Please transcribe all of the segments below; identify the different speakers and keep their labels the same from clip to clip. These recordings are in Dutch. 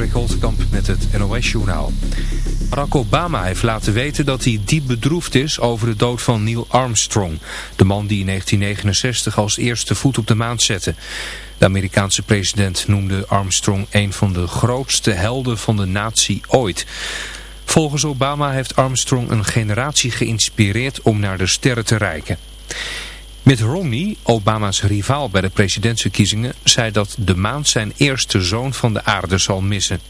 Speaker 1: Patrick Holtkamp met het NOS-journaal. Barack Obama heeft laten weten dat hij diep bedroefd is over de dood van Neil Armstrong. De man die in 1969 als eerste voet op de maan zette. De Amerikaanse president noemde Armstrong een van de grootste helden van de natie ooit. Volgens Obama heeft Armstrong een generatie geïnspireerd om naar de sterren te reiken. Mitt Romney, Obama's rivaal bij de presidentsverkiezingen, zei dat de maan zijn eerste zoon van de aarde zal missen.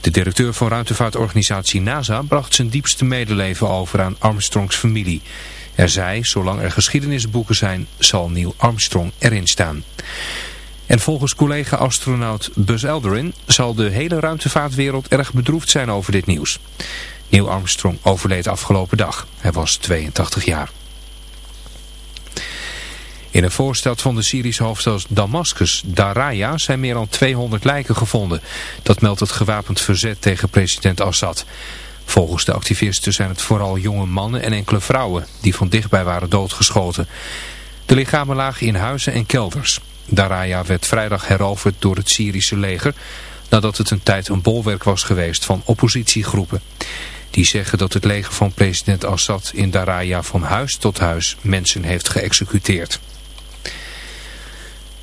Speaker 1: De directeur van ruimtevaartorganisatie NASA bracht zijn diepste medeleven over aan Armstrongs familie. Er zei, zolang er geschiedenisboeken zijn, zal Neil Armstrong erin staan. En volgens collega-astronaut Buzz Aldrin zal de hele ruimtevaartwereld erg bedroefd zijn over dit nieuws. Neil Armstrong overleed afgelopen dag. Hij was 82 jaar. In een voorstad van de Syrische hoofdstad Damascus, Daraya, zijn meer dan 200 lijken gevonden. Dat meldt het gewapend verzet tegen president Assad. Volgens de activisten zijn het vooral jonge mannen en enkele vrouwen die van dichtbij waren doodgeschoten. De lichamen lagen in huizen en kelders. Daraya werd vrijdag heroverd door het Syrische leger nadat het een tijd een bolwerk was geweest van oppositiegroepen. Die zeggen dat het leger van president Assad in Daraya van huis tot huis mensen heeft geëxecuteerd.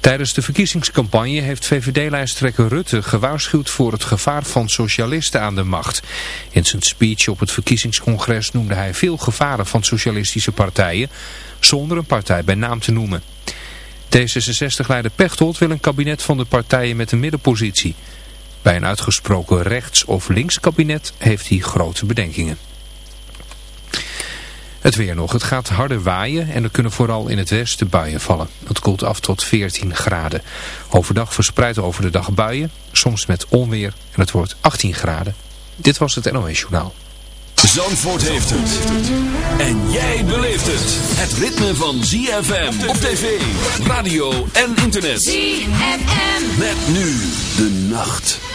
Speaker 1: Tijdens de verkiezingscampagne heeft VVD-lijsttrekker Rutte gewaarschuwd voor het gevaar van socialisten aan de macht. In zijn speech op het verkiezingscongres noemde hij veel gevaren van socialistische partijen, zonder een partij bij naam te noemen. D66-leider Pechtold wil een kabinet van de partijen met een middenpositie. Bij een uitgesproken rechts- of links kabinet heeft hij grote bedenkingen. Het weer nog. Het gaat harder waaien en er kunnen vooral in het westen buien vallen. Het koelt af tot 14 graden. Overdag verspreid over de dag buien, soms met onweer en het wordt 18 graden. Dit was het NOS Journaal.
Speaker 2: Zandvoort heeft het. En jij beleeft het. Het ritme van ZFM op tv, radio en internet. ZFM. Met nu de nacht.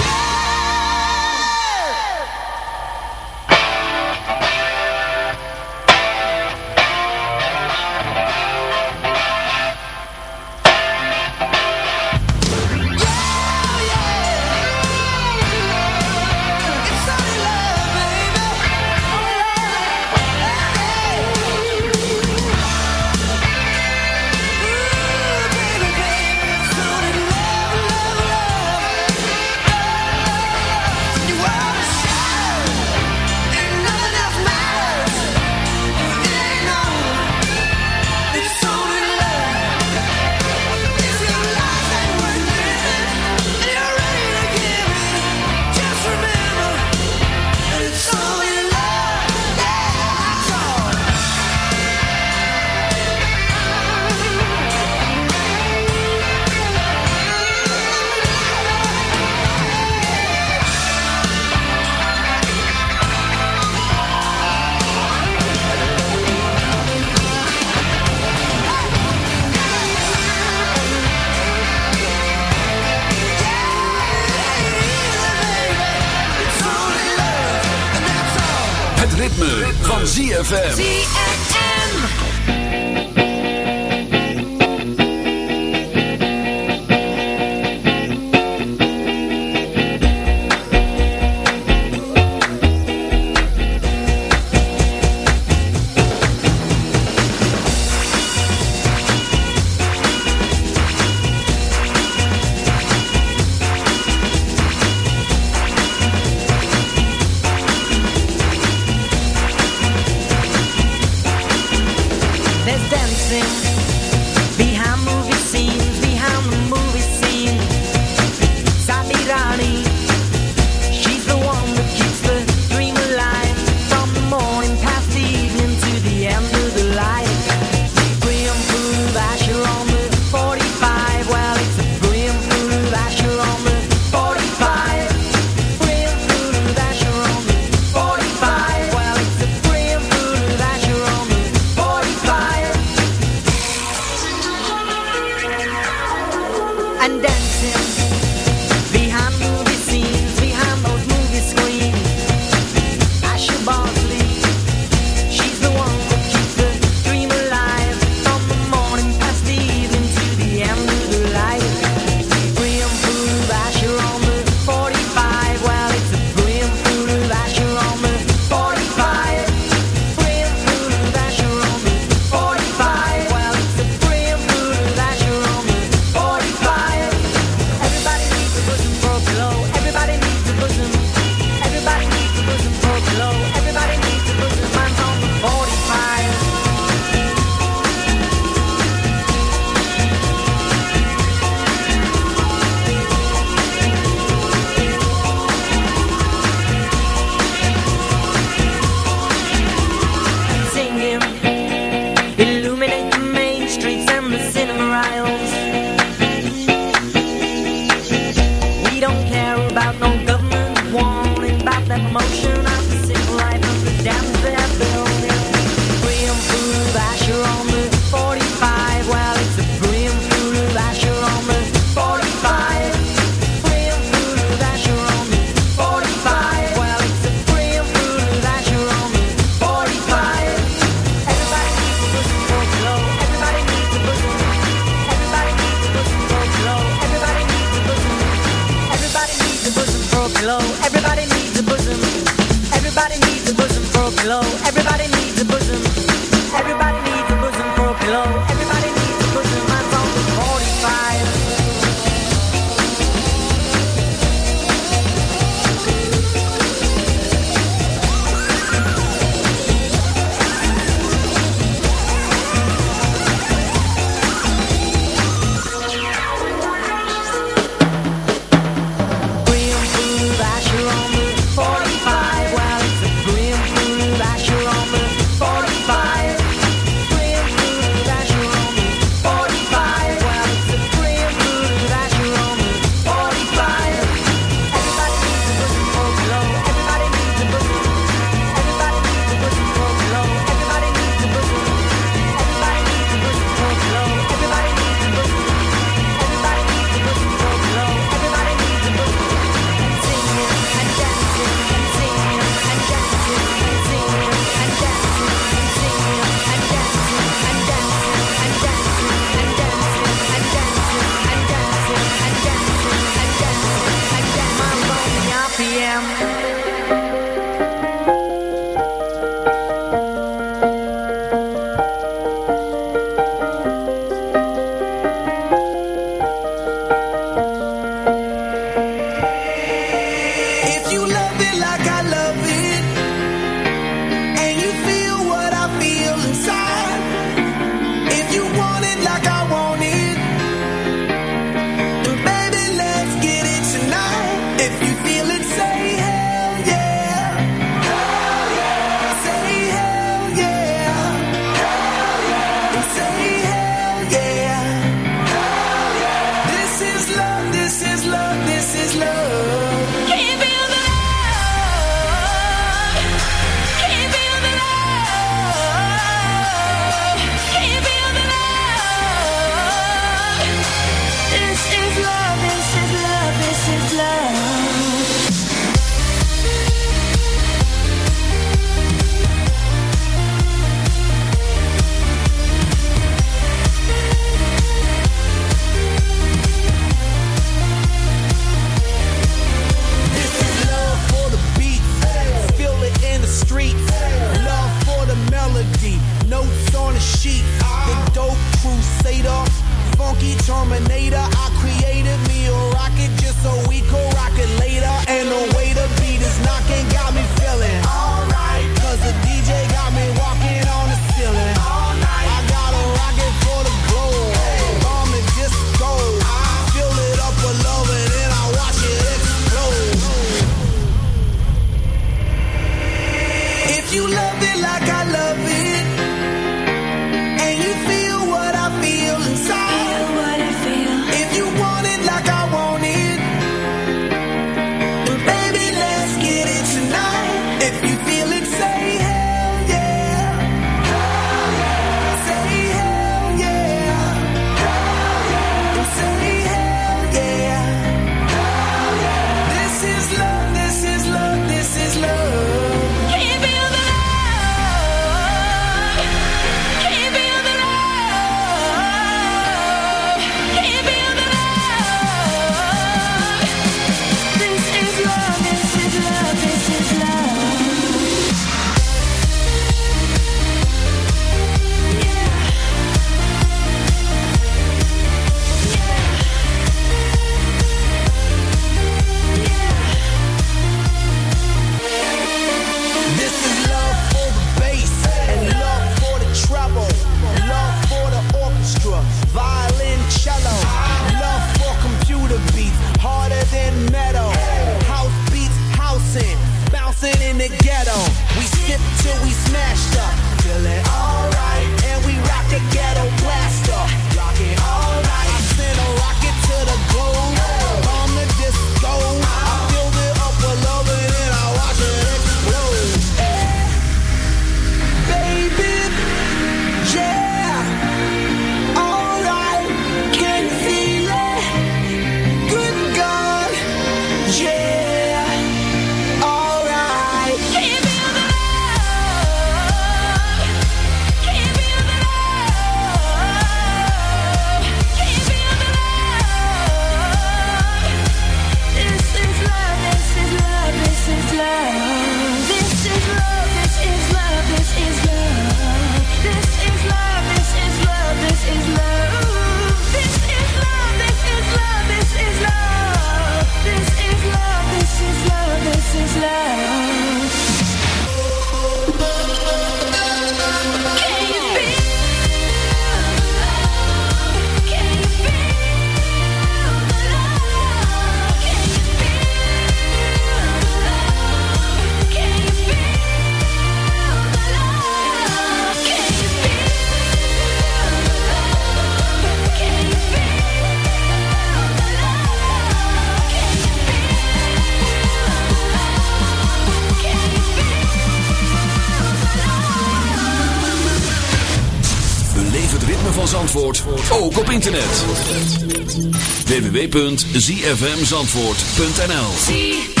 Speaker 3: www.zfmzandvoort.nl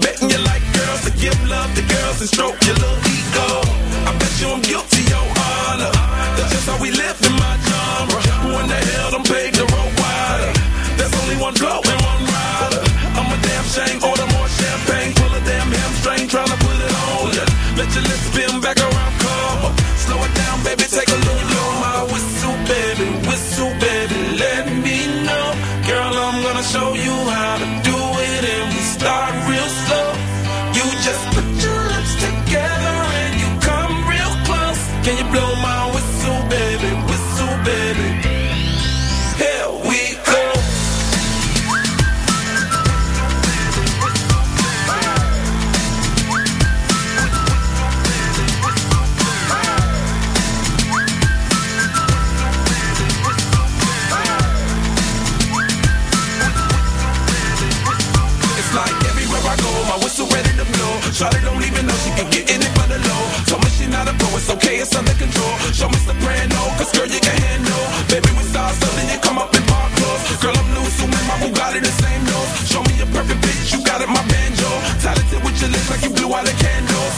Speaker 3: betting you like girls to give love to girls and stroke your little ego. I bet you
Speaker 4: I'm guilty, your honor. That's just how we live in my genre. The hell the road wider? There's only one blow and one rider. I'm a damn shame,
Speaker 5: order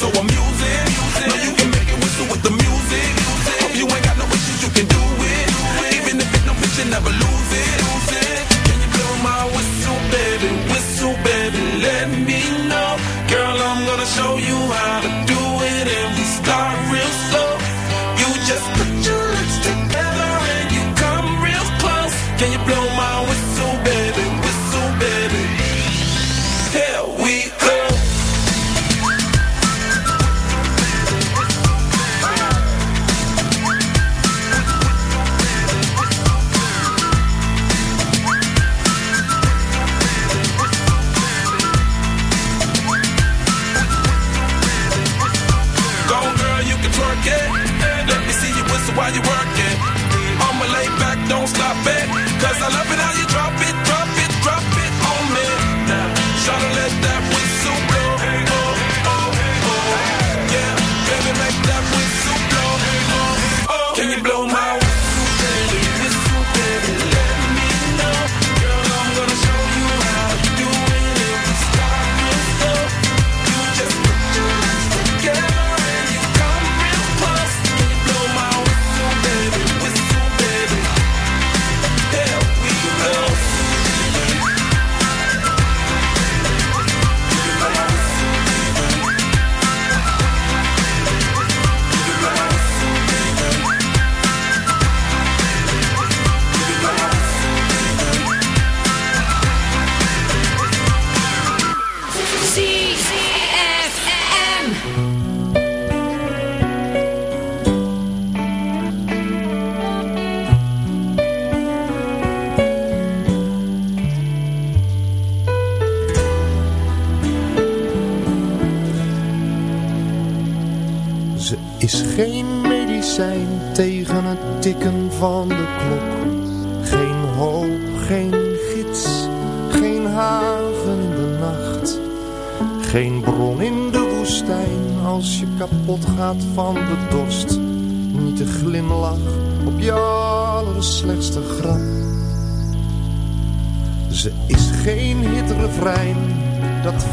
Speaker 5: so I'm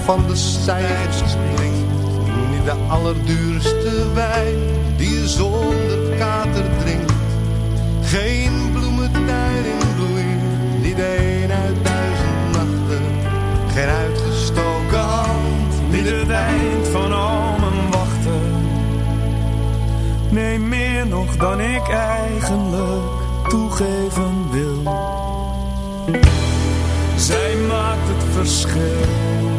Speaker 5: van de cijfers klinkt. Niet de allerduurste wijn die je zonder kater drinkt. Geen bloementuin in bloei, niet een uit duizend nachten. Geen uitgestoken hand, niet het eind van al mijn wachten. Nee, meer nog dan ik eigenlijk toegeven wil. Zij maakt het verschil.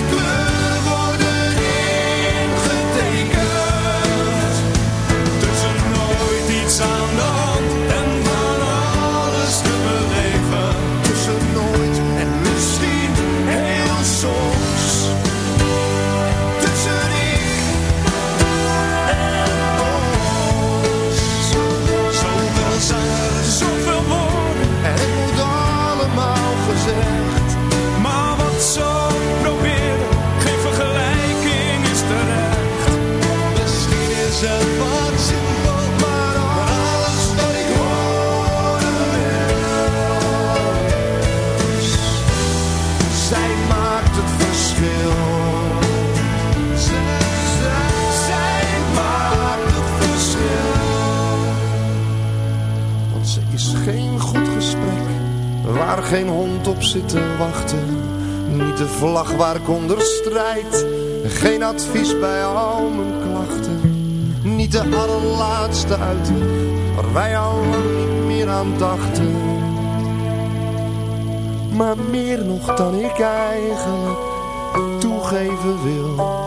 Speaker 5: ik onder strijd, geen advies bij al mijn klachten. Niet de allerlaatste uitweg, waar wij al niet meer aan dachten. Maar meer nog dan ik eigenlijk toegeven wil.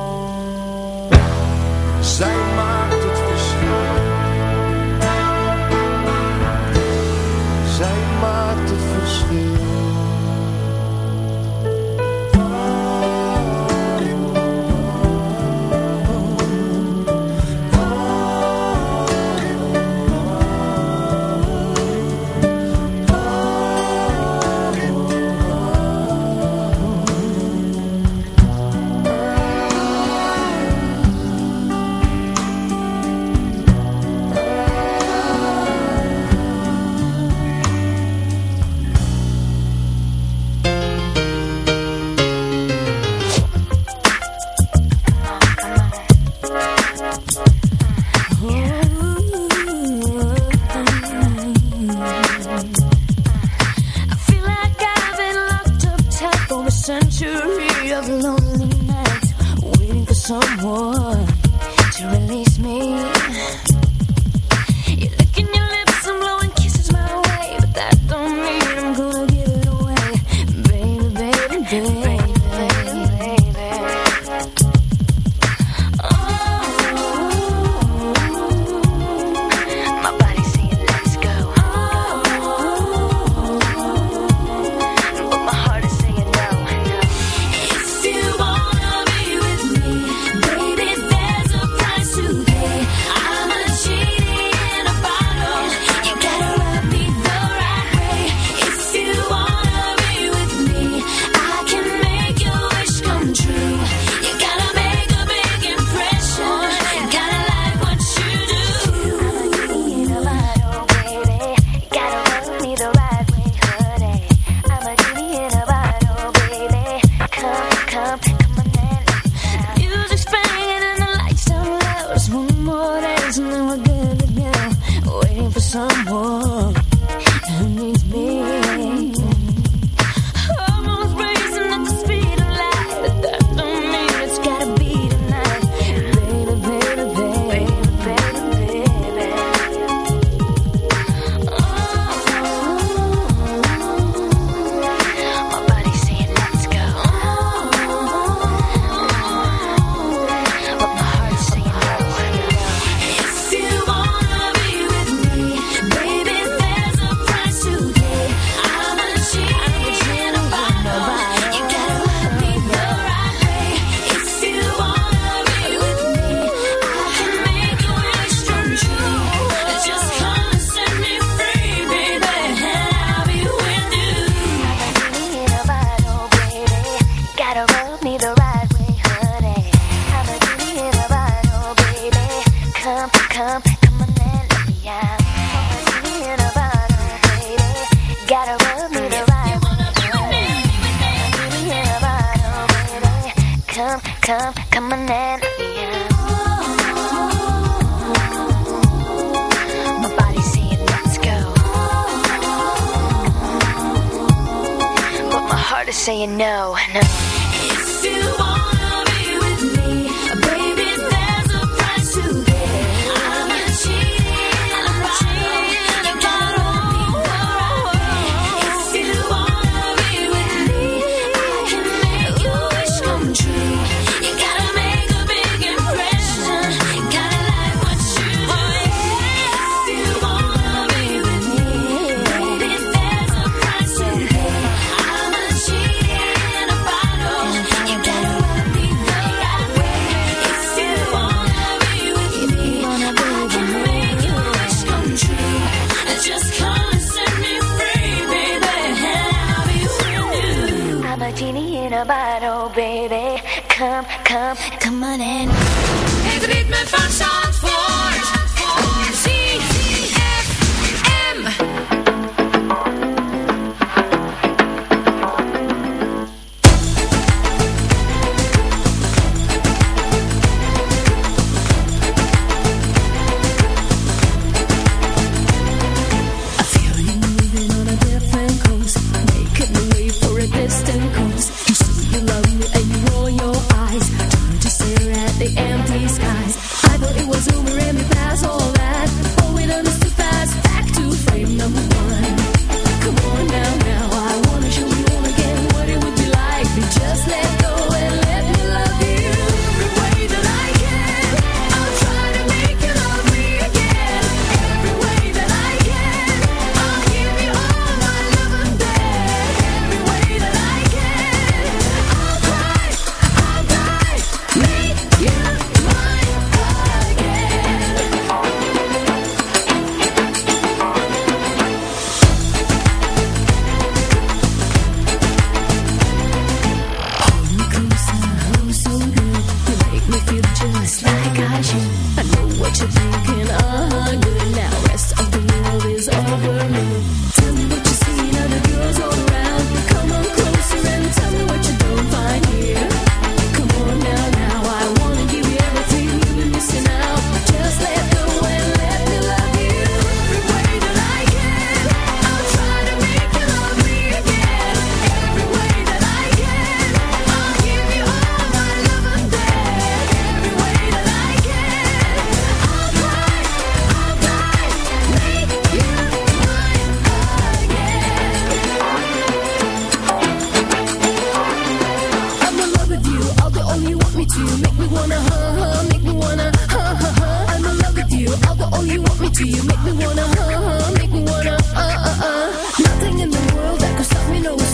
Speaker 5: you, make me wanna huh huh, make me
Speaker 6: wanna huh. I'm in love with you, I will want me to you, make me
Speaker 7: wanna make me wanna uh uh uh. Nothing in the world that
Speaker 2: could stop me, no.